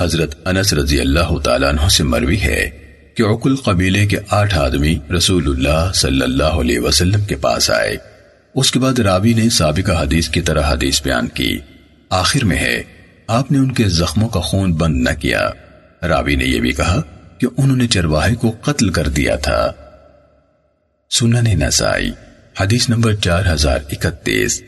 حضرت انس رضی اللہ تعالیٰ عنہ سے مروی ہے کہ عقل قبیلے کے آٹھ آدمی رسول اللہ صلی اللہ علیہ وسلم کے پاس آئے۔ اس کے بعد راوی نے سابقہ حدیث کی طرح حدیث بیان کی۔ آخر میں ہے، آپ نے ان کے زخموں کا خون بند نہ کیا۔ راوی نے یہ بھی کہا کہ انہوں نے چرواہے کو قتل کر دیا تھا۔ سنن نسائی، حدیث نمبر چار ہزار اکتیس۔